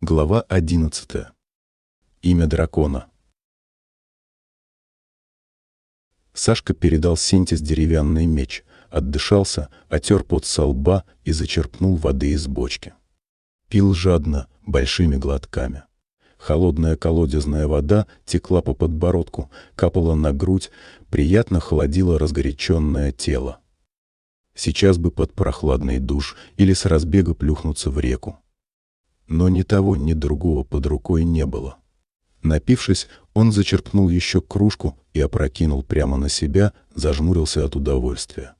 Глава 11. Имя дракона. Сашка передал Синтис деревянный меч, отдышался, отер пот со лба и зачерпнул воды из бочки. Пил жадно, большими глотками. Холодная колодезная вода текла по подбородку, капала на грудь, приятно холодила разгоряченное тело. Сейчас бы под прохладный душ или с разбега плюхнуться в реку но ни того, ни другого под рукой не было. Напившись, он зачерпнул еще кружку и опрокинул прямо на себя, зажмурился от удовольствия.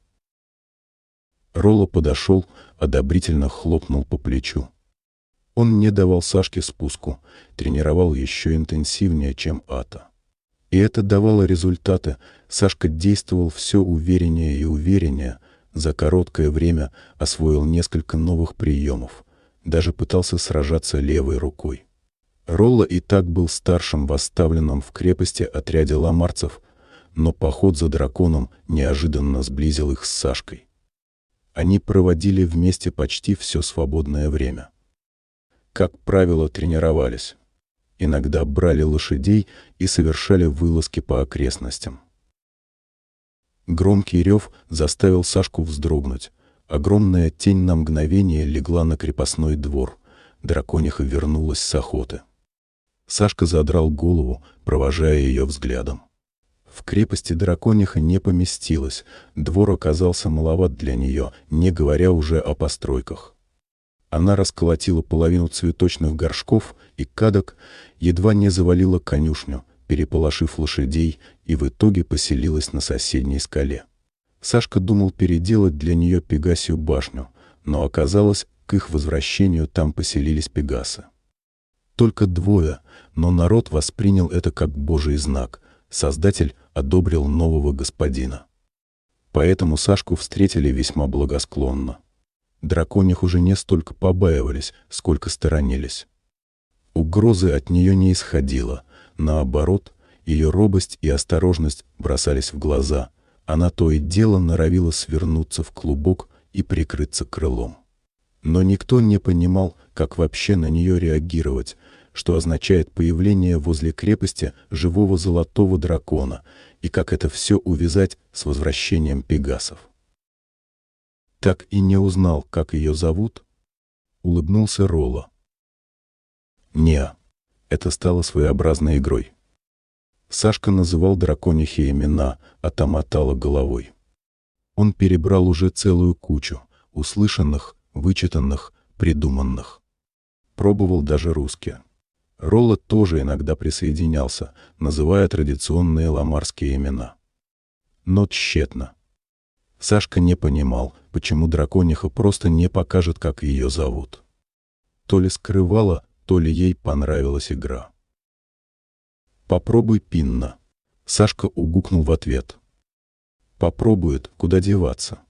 Ролло подошел, одобрительно хлопнул по плечу. Он не давал Сашке спуску, тренировал еще интенсивнее, чем Ата. И это давало результаты. Сашка действовал все увереннее и увереннее, за короткое время освоил несколько новых приемов, даже пытался сражаться левой рукой. Ролла и так был старшим восставленным в крепости отряде ламарцев, но поход за драконом неожиданно сблизил их с Сашкой. Они проводили вместе почти все свободное время. Как правило, тренировались. Иногда брали лошадей и совершали вылазки по окрестностям. Громкий рев заставил Сашку вздрогнуть. Огромная тень на мгновение легла на крепостной двор. Дракониха вернулась с охоты. Сашка задрал голову, провожая ее взглядом. В крепости дракониха не поместилась, двор оказался маловат для нее, не говоря уже о постройках. Она расколотила половину цветочных горшков и кадок, едва не завалила конюшню, переполошив лошадей, и в итоге поселилась на соседней скале. Сашка думал переделать для нее Пегасию башню, но оказалось, к их возвращению там поселились Пегасы. Только двое, но народ воспринял это как божий знак. Создатель одобрил нового господина. Поэтому Сашку встретили весьма благосклонно. Драконих уже не столько побаивались, сколько сторонились. Угрозы от нее не исходило. Наоборот, ее робость и осторожность бросались в глаза — она то и дело норовила свернуться в клубок и прикрыться крылом. Но никто не понимал, как вообще на нее реагировать, что означает появление возле крепости живого золотого дракона и как это все увязать с возвращением пегасов. Так и не узнал, как ее зовут, улыбнулся Ролла. Не, это стало своеобразной игрой. Сашка называл драконихи имена, а та мотала головой. Он перебрал уже целую кучу, услышанных, вычитанных, придуманных. Пробовал даже русские. Ролла тоже иногда присоединялся, называя традиционные ламарские имена. Но тщетно. Сашка не понимал, почему дракониха просто не покажет, как ее зовут. То ли скрывала, то ли ей понравилась игра. «Попробуй пинна». Сашка угукнул в ответ. «Попробует, куда деваться».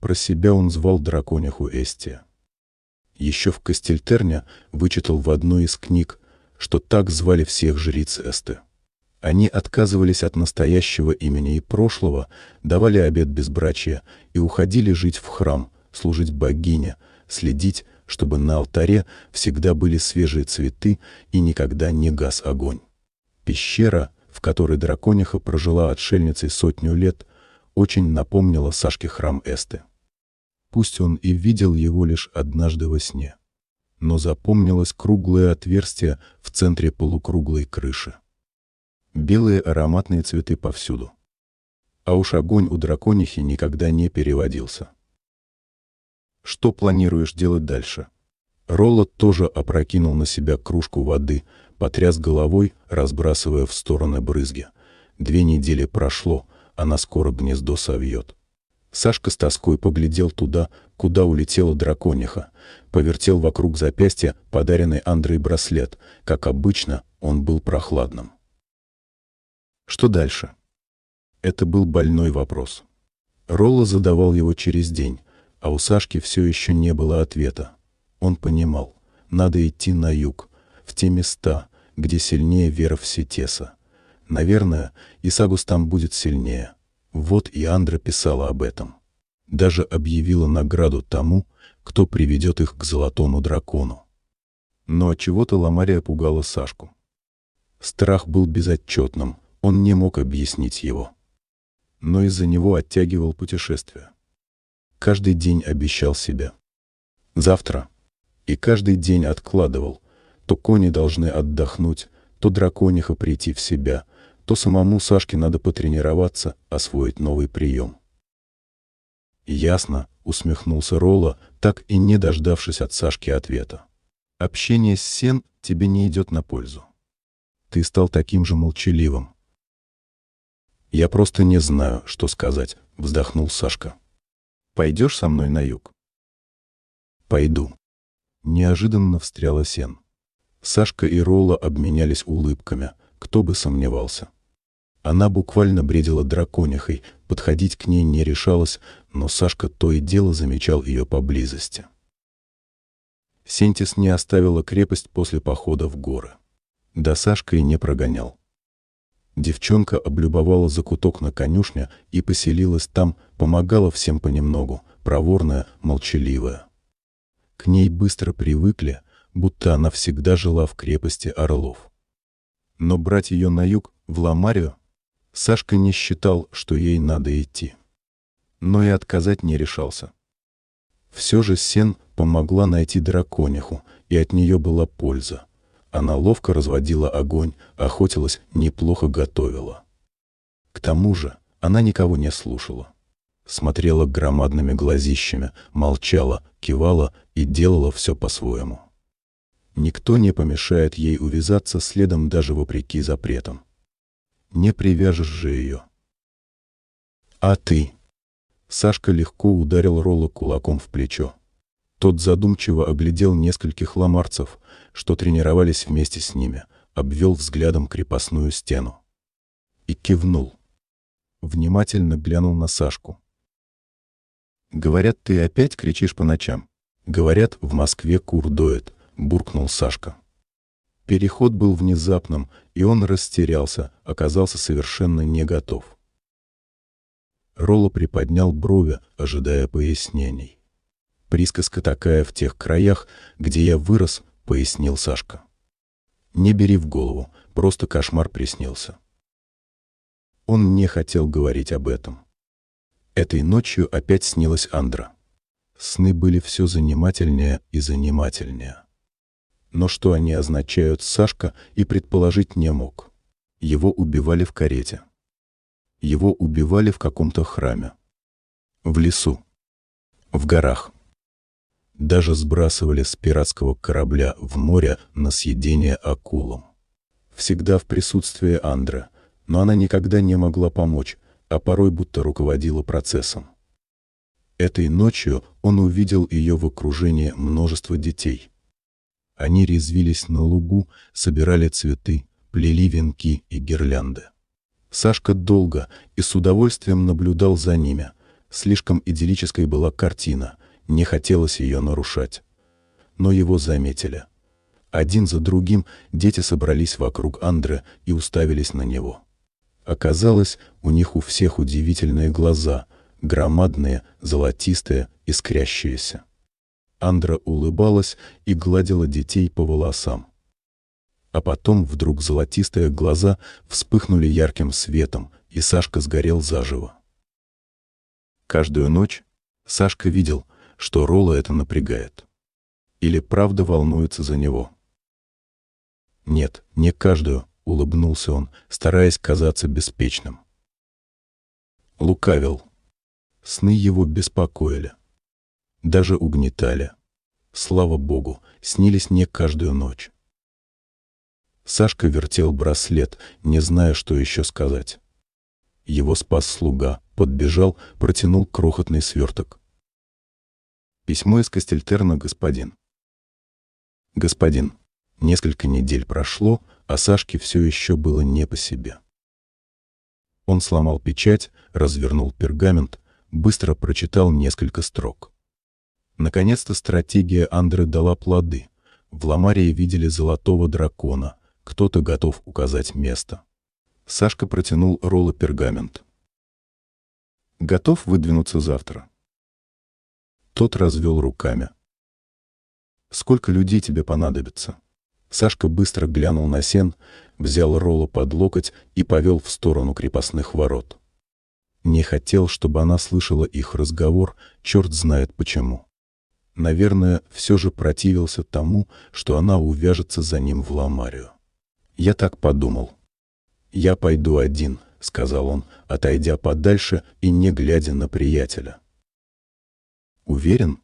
Про себя он звал дракониху Эстия. Еще в Кастельтерне вычитал в одной из книг, что так звали всех жриц Эсты. Они отказывались от настоящего имени и прошлого, давали обет безбрачия и уходили жить в храм, служить богине, следить, чтобы на алтаре всегда были свежие цветы и никогда не гас огонь. Пещера, в которой дракониха прожила отшельницей сотню лет, очень напомнила Сашке храм Эсты. Пусть он и видел его лишь однажды во сне, но запомнилось круглое отверстие в центре полукруглой крыши. Белые ароматные цветы повсюду. А уж огонь у драконихи никогда не переводился. Что планируешь делать дальше? Ролло тоже опрокинул на себя кружку воды, потряс головой, разбрасывая в стороны брызги. Две недели прошло, она скоро гнездо совьет. Сашка с тоской поглядел туда, куда улетела дракониха, повертел вокруг запястья подаренный Андрей браслет. Как обычно, он был прохладным. Что дальше? Это был больной вопрос. Ролла задавал его через день, а у Сашки все еще не было ответа. Он понимал, надо идти на юг, в те места, где сильнее вера в Сетеса. Наверное, Исагус там будет сильнее. Вот и Андра писала об этом. Даже объявила награду тому, кто приведет их к золотому дракону. Но от чего-то Ламария пугала Сашку. Страх был безотчетным, он не мог объяснить его. Но из-за него оттягивал путешествие. Каждый день обещал себя. Завтра. И каждый день откладывал. То кони должны отдохнуть, то дракониха прийти в себя, то самому Сашке надо потренироваться, освоить новый прием. «Ясно», — усмехнулся Ролла, так и не дождавшись от Сашки ответа. «Общение с Сен тебе не идет на пользу. Ты стал таким же молчаливым». «Я просто не знаю, что сказать», — вздохнул Сашка. «Пойдешь со мной на юг?» «Пойду». Неожиданно встряла Сен. Сашка и Ролла обменялись улыбками, кто бы сомневался. Она буквально бредила драконихой, подходить к ней не решалась, но Сашка то и дело замечал ее поблизости. Сентис не оставила крепость после похода в горы. Да Сашка и не прогонял. Девчонка облюбовала закуток на конюшне и поселилась там, помогала всем понемногу, проворная, молчаливая. К ней быстро привыкли, будто она всегда жила в крепости Орлов. Но брать ее на юг, в Ламарию, Сашка не считал, что ей надо идти. Но и отказать не решался. Все же Сен помогла найти дракониху, и от нее была польза. Она ловко разводила огонь, охотилась, неплохо готовила. К тому же она никого не слушала. Смотрела громадными глазищами, молчала, кивала и делала все по-своему. Никто не помешает ей увязаться следом даже вопреки запретам не привяжешь же ее. А ты? Сашка легко ударил Ролла кулаком в плечо. Тот задумчиво оглядел нескольких ламарцев, что тренировались вместе с ними, обвел взглядом крепостную стену. И кивнул. Внимательно глянул на Сашку. «Говорят, ты опять кричишь по ночам?» «Говорят, в Москве кур доет», — буркнул Сашка. Переход был внезапным, и он растерялся, оказался совершенно не готов. Ролло приподнял брови, ожидая пояснений. «Присказка такая в тех краях, где я вырос», — пояснил Сашка. «Не бери в голову, просто кошмар приснился». Он не хотел говорить об этом. Этой ночью опять снилась Андра. Сны были все занимательнее и занимательнее. Но что они означают, Сашка и предположить не мог. Его убивали в карете. Его убивали в каком-то храме. В лесу. В горах. Даже сбрасывали с пиратского корабля в море на съедение акулам. Всегда в присутствии Андра, но она никогда не могла помочь, а порой будто руководила процессом. Этой ночью он увидел ее в окружении множества детей. Они резвились на лугу, собирали цветы, плели венки и гирлянды. Сашка долго и с удовольствием наблюдал за ними. Слишком идиллической была картина, не хотелось ее нарушать. Но его заметили. Один за другим дети собрались вокруг Андре и уставились на него. Оказалось, у них у всех удивительные глаза, громадные, золотистые, искрящиеся. Андра улыбалась и гладила детей по волосам. А потом вдруг золотистые глаза вспыхнули ярким светом, и Сашка сгорел заживо. Каждую ночь Сашка видел, что Ролла это напрягает. Или правда волнуется за него. «Нет, не каждую», — улыбнулся он, стараясь казаться беспечным. Лукавил. Сны его беспокоили даже угнетали. Слава богу, снились не каждую ночь. Сашка вертел браслет, не зная, что еще сказать. Его спас слуга, подбежал, протянул крохотный сверток. Письмо из Кастельтерна, господин. Господин, несколько недель прошло, а Сашке все еще было не по себе. Он сломал печать, развернул пергамент, быстро прочитал несколько строк. Наконец-то стратегия Андры дала плоды. В Ламарии видели золотого дракона. Кто-то готов указать место. Сашка протянул Ролла пергамент. «Готов выдвинуться завтра?» Тот развел руками. «Сколько людей тебе понадобится?» Сашка быстро глянул на сен, взял Ролла под локоть и повел в сторону крепостных ворот. Не хотел, чтобы она слышала их разговор, черт знает почему. Наверное, все же противился тому, что она увяжется за ним в Ламарию. Я так подумал. «Я пойду один», — сказал он, отойдя подальше и не глядя на приятеля. «Уверен?»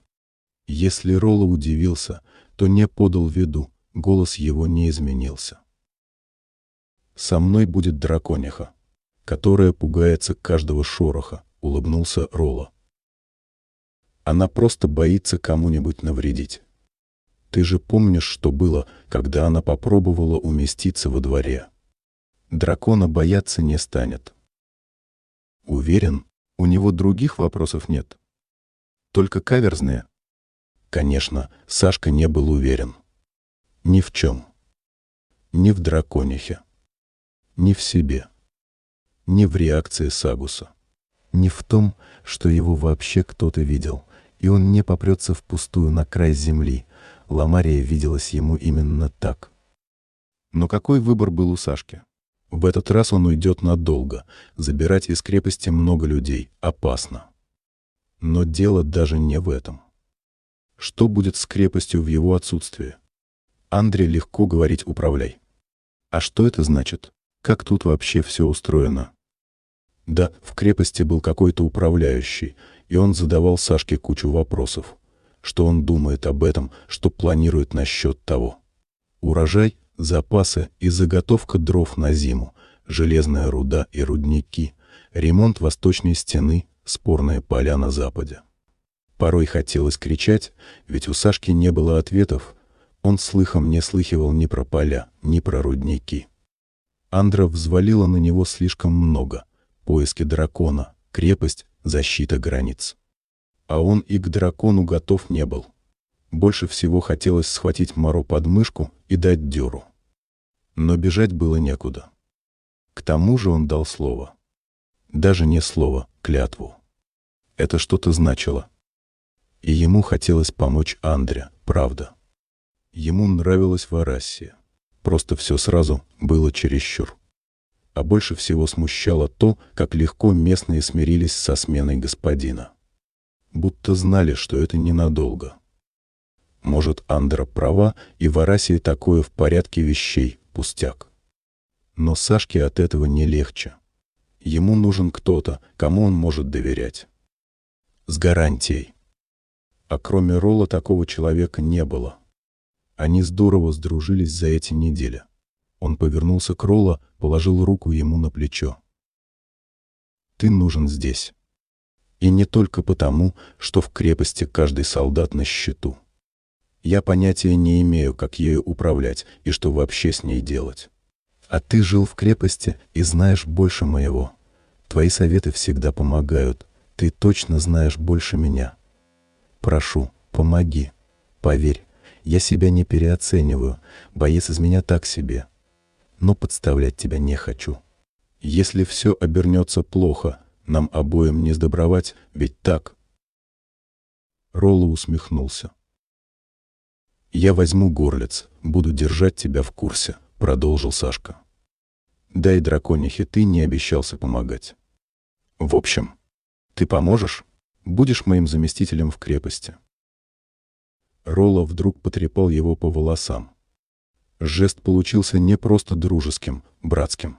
Если Ролла удивился, то не подал виду, голос его не изменился. «Со мной будет дракониха, которая пугается каждого шороха», — улыбнулся Ролла. «Она просто боится кому-нибудь навредить. Ты же помнишь, что было, когда она попробовала уместиться во дворе? Дракона бояться не станет». «Уверен, у него других вопросов нет. Только каверзные». Конечно, Сашка не был уверен. Ни в чем. Ни в драконихе ни в себе, ни в реакции Сагуса, ни в том, что его вообще кто-то видел, и он не попрется впустую на край земли. Ламария виделась ему именно так. Но какой выбор был у Сашки? В этот раз он уйдет надолго. Забирать из крепости много людей опасно. Но дело даже не в этом. Что будет с крепостью в его отсутствии? Андре легко говорить «управляй». А что это значит? Как тут вообще все устроено? Да, в крепости был какой-то управляющий, и он задавал Сашке кучу вопросов. Что он думает об этом, что планирует насчет того. Урожай, запасы и заготовка дров на зиму, железная руда и рудники, ремонт восточной стены, спорные поля на западе. Порой хотелось кричать, ведь у Сашки не было ответов. Он слыхом не слыхивал ни про поля, ни про рудники. Андра взвалила на него слишком много. Поиски дракона, крепость, защита границ. А он и к дракону готов не был. Больше всего хотелось схватить Маро под мышку и дать дёру. Но бежать было некуда. К тому же он дал слово. Даже не слово, клятву. Это что-то значило. И ему хотелось помочь Андре, правда. Ему нравилась Варассия. Просто все сразу было чересчур. А больше всего смущало то, как легко местные смирились со сменой господина. Будто знали, что это ненадолго. Может, Андра права, и в Арасии такое в порядке вещей, пустяк. Но Сашке от этого не легче. Ему нужен кто-то, кому он может доверять. С гарантией. А кроме Ролла такого человека не было. Они здорово сдружились за эти недели. Он повернулся к Ролла, положил руку ему на плечо. «Ты нужен здесь. И не только потому, что в крепости каждый солдат на счету. Я понятия не имею, как ею управлять и что вообще с ней делать. А ты жил в крепости и знаешь больше моего. Твои советы всегда помогают. Ты точно знаешь больше меня. Прошу, помоги. Поверь, я себя не переоцениваю, боец из меня так себе. Но подставлять тебя не хочу. Если все обернется плохо, нам обоим не сдобровать, ведь так. Ролло усмехнулся. «Я возьму горлиц, буду держать тебя в курсе», — продолжил Сашка. «Дай драконихе, ты не обещался помогать. В общем, ты поможешь? Будешь моим заместителем в крепости. Ролла вдруг потрепал его по волосам. Жест получился не просто дружеским, братским.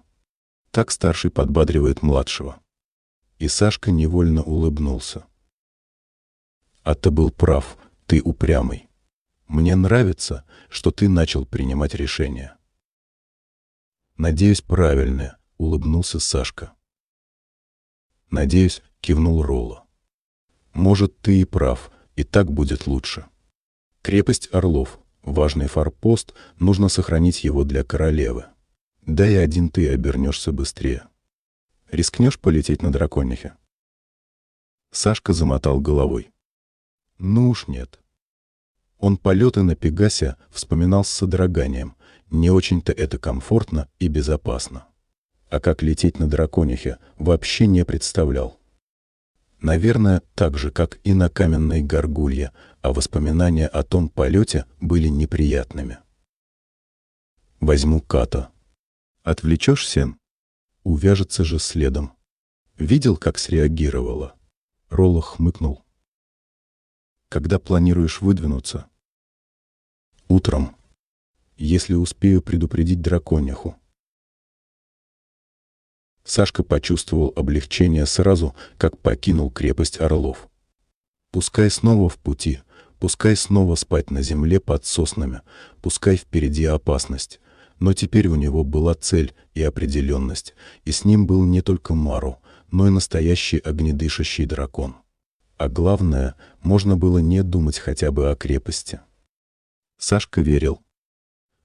Так старший подбадривает младшего. И Сашка невольно улыбнулся. «А ты был прав, ты упрямый. Мне нравится, что ты начал принимать решения». «Надеюсь, правильное», — улыбнулся Сашка. «Надеюсь», — кивнул Ролла. «Может, ты и прав, и так будет лучше». Крепость Орлов. Важный форпост, нужно сохранить его для королевы. Да и один ты обернешься быстрее. Рискнешь полететь на драконихе? Сашка замотал головой. Ну уж нет. Он полеты на Пегасе вспоминал с содроганием. Не очень-то это комфортно и безопасно. А как лететь на драконихе, вообще не представлял. Наверное, так же, как и на каменной горгулье, а воспоминания о том полете были неприятными. Возьму Ката. Отвлечешься? Увяжется же следом. Видел, как среагировала? Ролла хмыкнул. Когда планируешь выдвинуться? Утром. Если успею предупредить драконяху. Сашка почувствовал облегчение сразу, как покинул крепость Орлов. Пускай снова в пути, пускай снова спать на земле под соснами, пускай впереди опасность, но теперь у него была цель и определенность, и с ним был не только Мару, но и настоящий огнедышащий дракон. А главное, можно было не думать хотя бы о крепости. Сашка верил.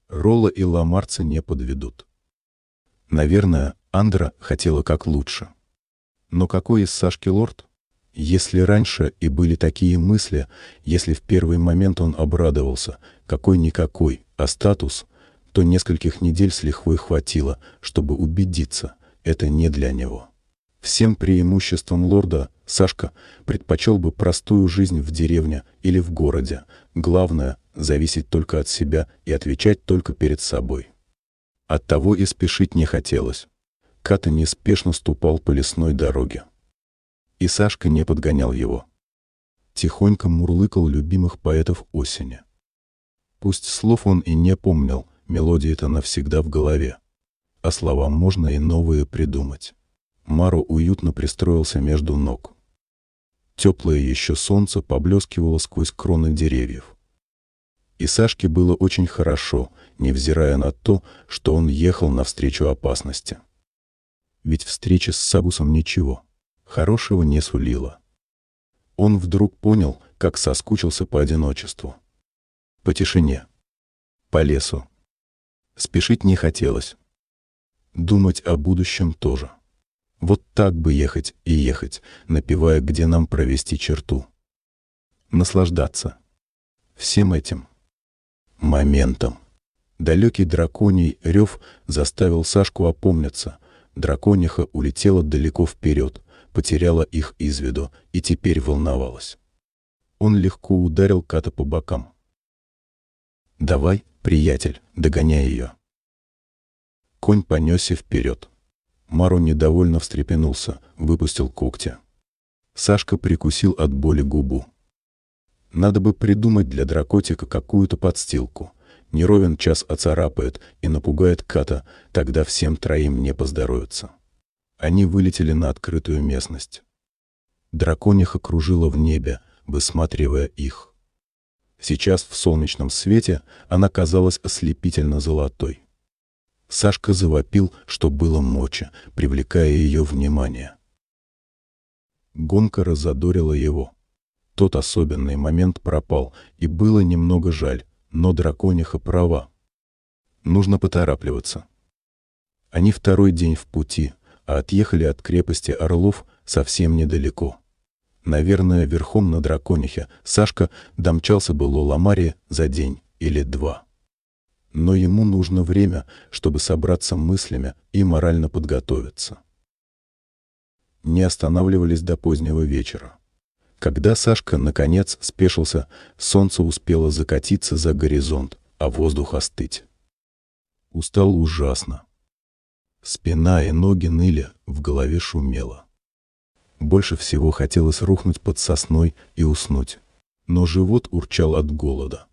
Ролла и ламарцы не подведут. Наверное, Андра хотела как лучше. Но какой из Сашки лорд? Если раньше и были такие мысли, если в первый момент он обрадовался, какой-никакой, а статус, то нескольких недель с лихвой хватило, чтобы убедиться, это не для него. Всем преимуществом лорда Сашка предпочел бы простую жизнь в деревне или в городе. Главное — зависеть только от себя и отвечать только перед собой. Оттого и спешить не хотелось. Ката неспешно ступал по лесной дороге. И Сашка не подгонял его. Тихонько мурлыкал любимых поэтов осени. Пусть слов он и не помнил, Мелодия-то навсегда в голове. А слова можно и новые придумать. Мару уютно пристроился между ног. Теплое еще солнце поблескивало сквозь кроны деревьев. И Сашке было очень хорошо, невзирая на то, что он ехал навстречу опасности. Ведь встреча с Сабусом ничего хорошего не сулила. Он вдруг понял, как соскучился по одиночеству. По тишине. По лесу. Спешить не хотелось. Думать о будущем тоже. Вот так бы ехать и ехать, напевая, где нам провести черту. Наслаждаться. Всем этим. Моментом. Далекий драконий рев заставил Сашку опомниться. Дракониха улетела далеко вперед, потеряла их из виду и теперь волновалась. Он легко ударил Ката по бокам. «Давай, приятель, догоняй ее». Конь понесся вперед. Мару недовольно встрепенулся, выпустил когти. Сашка прикусил от боли губу. Надо бы придумать для дракотика какую-то подстилку. Неровен час оцарапает и напугает Ката, тогда всем троим не поздоровится. Они вылетели на открытую местность. Дракониха кружила в небе, высматривая их. Сейчас в солнечном свете она казалась ослепительно золотой. Сашка завопил, что было мочи, привлекая ее внимание. Гонка разодорила его. Тот особенный момент пропал, и было немного жаль, но дракониха права. Нужно поторапливаться. Они второй день в пути, а отъехали от крепости Орлов совсем недалеко. Наверное, верхом на драконихе Сашка домчался бы Лоламаре за день или два. Но ему нужно время, чтобы собраться мыслями и морально подготовиться. Не останавливались до позднего вечера. Когда Сашка, наконец, спешился, солнце успело закатиться за горизонт, а воздух остыть. Устал ужасно. Спина и ноги ныли, в голове шумело. Больше всего хотелось рухнуть под сосной и уснуть. Но живот урчал от голода.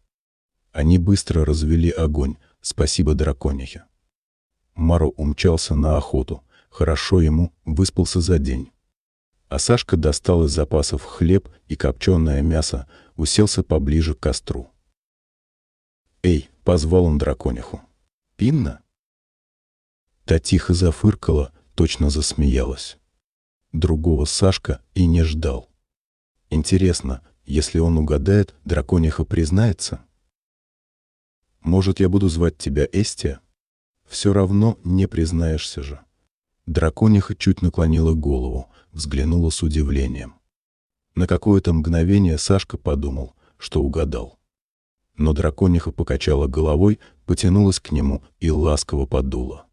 Они быстро развели огонь, спасибо драконихе. Маро умчался на охоту, хорошо ему выспался за день. А Сашка достал из запасов хлеб и копченое мясо, уселся поближе к костру. «Эй!» — позвал он дракониху. «Пинна?» Та тихо зафыркала, точно засмеялась. Другого Сашка и не ждал. Интересно, если он угадает, дракониха признается? Может, я буду звать тебя Эстия? Все равно не признаешься же. Дракониха чуть наклонила голову, взглянула с удивлением. На какое-то мгновение Сашка подумал, что угадал. Но дракониха покачала головой, потянулась к нему и ласково подула.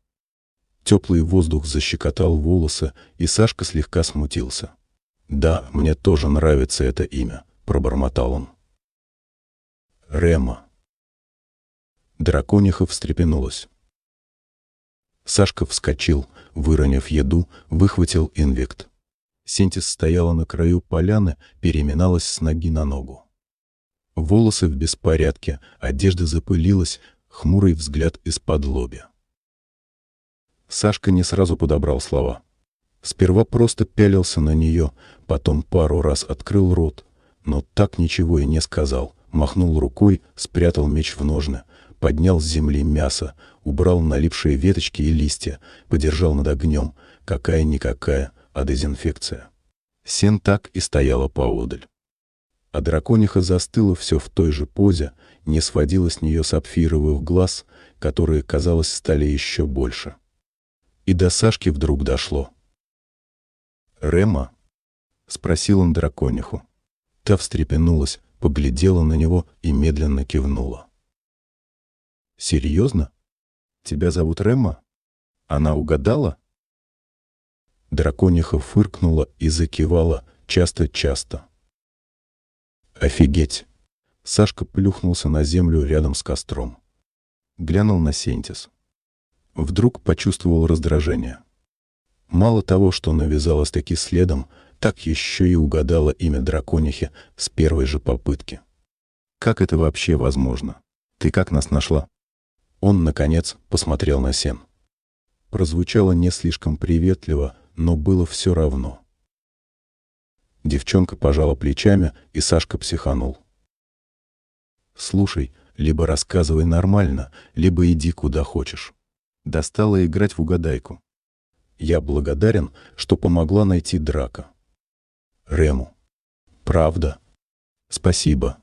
Теплый воздух защекотал волосы, и Сашка слегка смутился. «Да, мне тоже нравится это имя», — пробормотал он. Рема. Дракониха встрепенулась. Сашка вскочил, выронив еду, выхватил инвект. Синтис стояла на краю поляны, переминалась с ноги на ногу. Волосы в беспорядке, одежда запылилась, хмурый взгляд из-под лобя. Сашка не сразу подобрал слова. Сперва просто пялился на нее, потом пару раз открыл рот, но так ничего и не сказал. Махнул рукой, спрятал меч в ножны, поднял с земли мясо, убрал налипшие веточки и листья, подержал над огнем. Какая-никакая, а дезинфекция. Сен так и стояла поодаль. А дракониха застыла все в той же позе, не сводила с нее сапфировых глаз, которые, казалось, стали еще больше. И до Сашки вдруг дошло. «Рема?» — спросил он дракониху. Та встрепенулась, поглядела на него и медленно кивнула. «Серьезно? Тебя зовут Рема? Она угадала?» Дракониха фыркнула и закивала часто-часто. «Офигеть!» Сашка плюхнулся на землю рядом с костром. Глянул на Сентис. Вдруг почувствовал раздражение. Мало того, что навязалась таки следом, так еще и угадала имя драконихи с первой же попытки. Как это вообще возможно? Ты как нас нашла? Он, наконец, посмотрел на Сен. Прозвучало не слишком приветливо, но было все равно. Девчонка пожала плечами, и Сашка психанул. «Слушай, либо рассказывай нормально, либо иди куда хочешь. Достала играть в угадайку. Я благодарен, что помогла найти драка. Рему. Правда? Спасибо.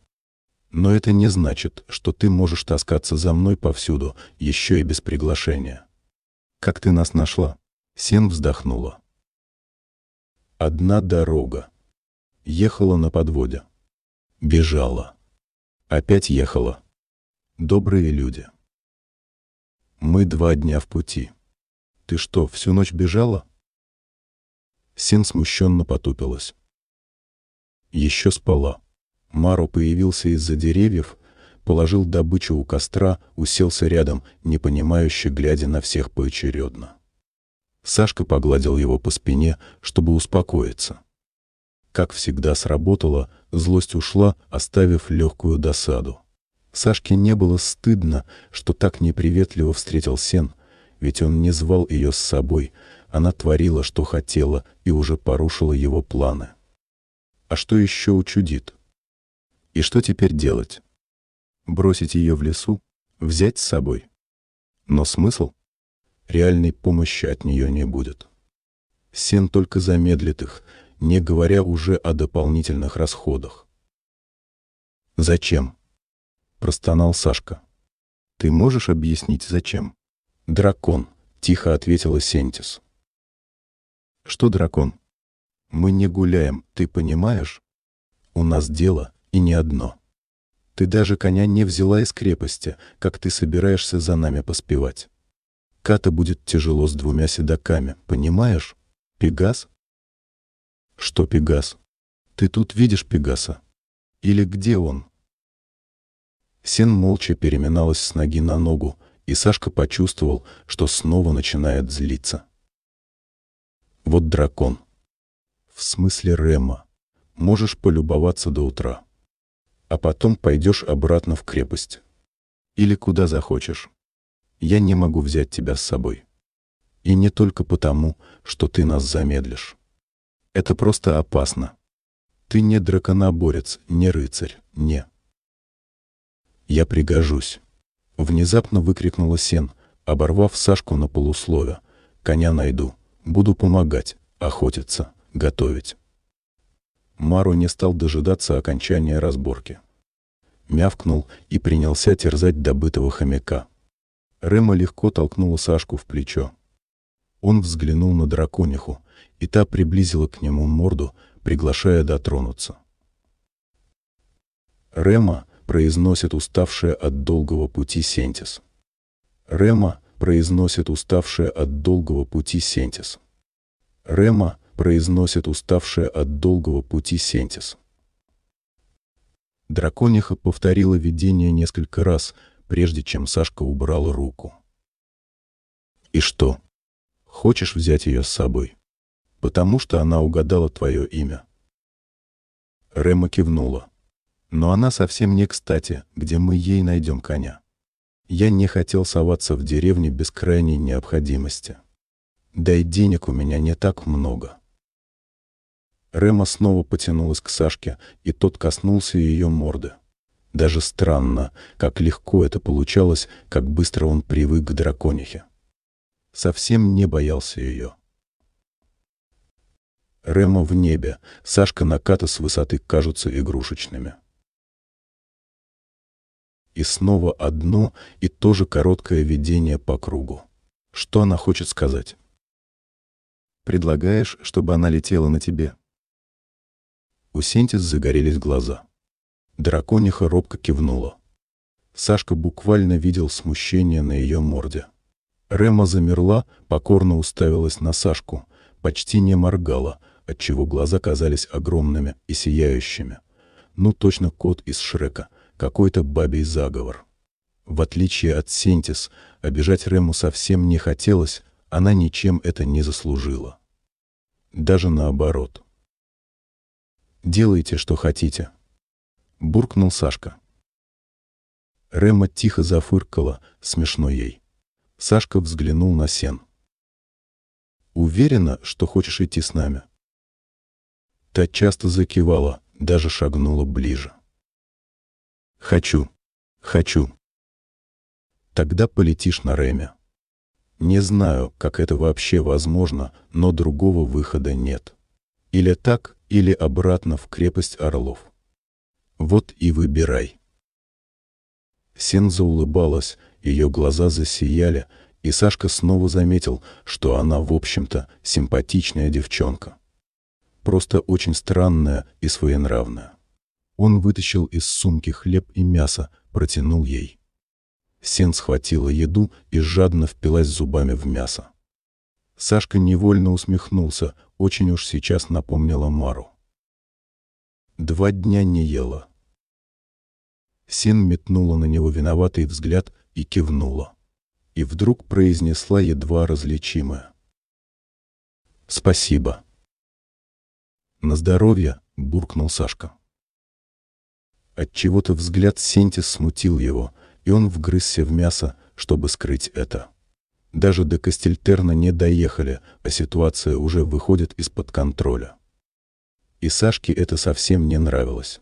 Но это не значит, что ты можешь таскаться за мной повсюду, еще и без приглашения. Как ты нас нашла? Сен вздохнула. Одна дорога. Ехала на подводе. Бежала. Опять ехала. Добрые люди. Мы два дня в пути. Ты что, всю ночь бежала? Син смущенно потупилась. Еще спала. Маро появился из-за деревьев, положил добычу у костра, уселся рядом, непонимающе глядя на всех поочередно. Сашка погладил его по спине, чтобы успокоиться. Как всегда сработало, злость ушла, оставив легкую досаду. Сашке не было стыдно, что так неприветливо встретил Сен, ведь он не звал ее с собой, она творила, что хотела, и уже порушила его планы. А что еще учудит? И что теперь делать? Бросить ее в лесу? Взять с собой? Но смысл? Реальной помощи от нее не будет. Сен только замедлит их, не говоря уже о дополнительных расходах. «Зачем?» — простонал Сашка. «Ты можешь объяснить, зачем?» «Дракон», — тихо ответила Сентис. «Что дракон?» «Мы не гуляем, ты понимаешь? У нас дело и не одно. Ты даже коня не взяла из крепости, как ты собираешься за нами поспевать. Ката будет тяжело с двумя седаками, понимаешь? Пегас?» «Что Пегас? Ты тут видишь Пегаса? Или где он?» Сен молча переминалась с ноги на ногу, и Сашка почувствовал, что снова начинает злиться. «Вот дракон. В смысле Рема. Можешь полюбоваться до утра. А потом пойдешь обратно в крепость. Или куда захочешь. Я не могу взять тебя с собой. И не только потому, что ты нас замедлишь. Это просто опасно. Ты не драконоборец, не рыцарь, не. Я пригожусь. Внезапно выкрикнула Сен, оборвав Сашку на полуслове. Коня найду. Буду помогать, охотиться, готовить. Мару не стал дожидаться окончания разборки. Мявкнул и принялся терзать добытого хомяка. Рема легко толкнула Сашку в плечо. Он взглянул на дракониху, и та приблизила к нему морду, приглашая дотронуться. Рема произносит уставшая от долгого пути Сентис. Рема произносит уставшая от долгого пути Сентис. Рема произносит уставшая от долгого пути Сентис. Дракониха повторила видение несколько раз, прежде чем Сашка убрал руку. И что? Хочешь взять ее с собой? Потому что она угадала твое имя. Рема кивнула. Но она совсем не кстати, где мы ей найдем коня. Я не хотел соваться в деревне без крайней необходимости. Да и денег у меня не так много. Рема снова потянулась к Сашке, и тот коснулся ее морды. Даже странно, как легко это получалось, как быстро он привык к драконихе. Совсем не боялся ее. Рема в небе, Сашка наката с высоты кажутся игрушечными. И снова одно и то же короткое видение по кругу. Что она хочет сказать? Предлагаешь, чтобы она летела на тебе? У Синтис загорелись глаза. Дракониха робко кивнула. Сашка буквально видел смущение на ее морде. Рема замерла, покорно уставилась на Сашку, почти не моргала, отчего глаза казались огромными и сияющими. Ну точно кот из Шрека, какой-то бабий заговор. В отличие от Синтис, обижать Рему совсем не хотелось, она ничем это не заслужила. Даже наоборот. «Делайте, что хотите», — буркнул Сашка. Рема тихо зафыркала, смешно ей. Сашка взглянул на сен. «Уверена, что хочешь идти с нами?» Та часто закивала, даже шагнула ближе. «Хочу, хочу». «Тогда полетишь на Реме». Не знаю, как это вообще возможно, но другого выхода нет. Или так, или обратно в крепость Орлов. Вот и выбирай. Сенза улыбалась, ее глаза засияли, и Сашка снова заметил, что она, в общем-то, симпатичная девчонка. Просто очень странная и своенравная. Он вытащил из сумки хлеб и мясо, протянул ей. Сен схватила еду и жадно впилась зубами в мясо. Сашка невольно усмехнулся, очень уж сейчас напомнила Мару. Два дня не ела. Син метнула на него виноватый взгляд и кивнула. И вдруг произнесла едва различимое. «Спасибо». «На здоровье», — буркнул Сашка. Отчего-то взгляд Сенти смутил его, и он вгрызся в мясо, чтобы скрыть это. Даже до Кастельтерна не доехали, а ситуация уже выходит из-под контроля. И Сашке это совсем не нравилось.